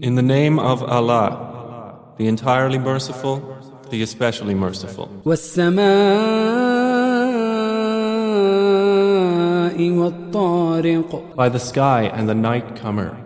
In the name of Allah, the entirely merciful, the especially merciful. By the sky and the night comer.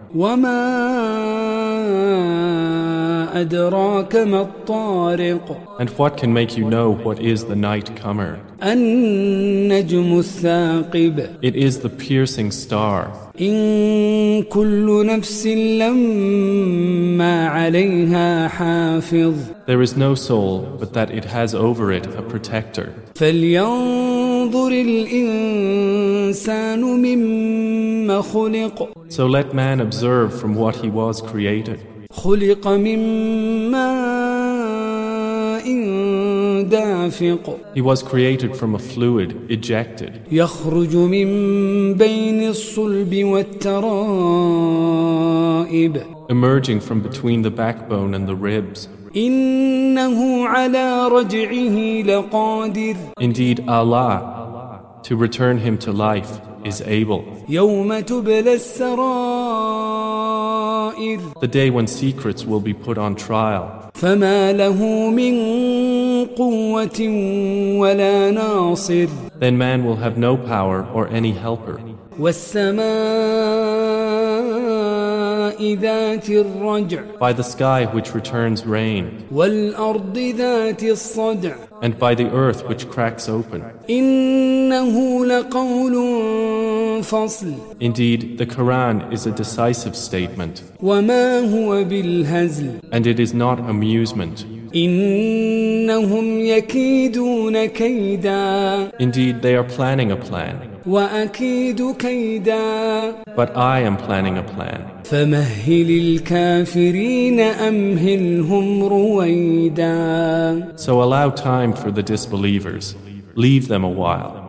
وما أدراك ما الطارق And what can make you know what is the night comer? النجم الثاقب It is the piercing star. إن كل نفس لما عليها حافظ There is no soul but that it has over it a protector. فلينظر الإنسان مما خلق So let man observe from what he was created. خلق من ماء دافق He was created from a fluid, ejected. يخرج من بين الصلب والترائب emerging from between the backbone and the ribs. إنه على رجعه لقادر Indeed, Allah, to return him to life, is able. يوم تبلى السرائر the day when secrets will be put on trial. Then man will have no power or any helper. والسماء ذات الرجع By the sky which returns rain, والأرض ذات الصدع and by the earth which cracks open. إنه لقول فصل Indeed, the Quran is a decisive statement, وما هو بالهزل and it is not amusement. Indeed, they are planning a plan. But I am planning a plan. So allow time for the disbelievers. Leave them a while.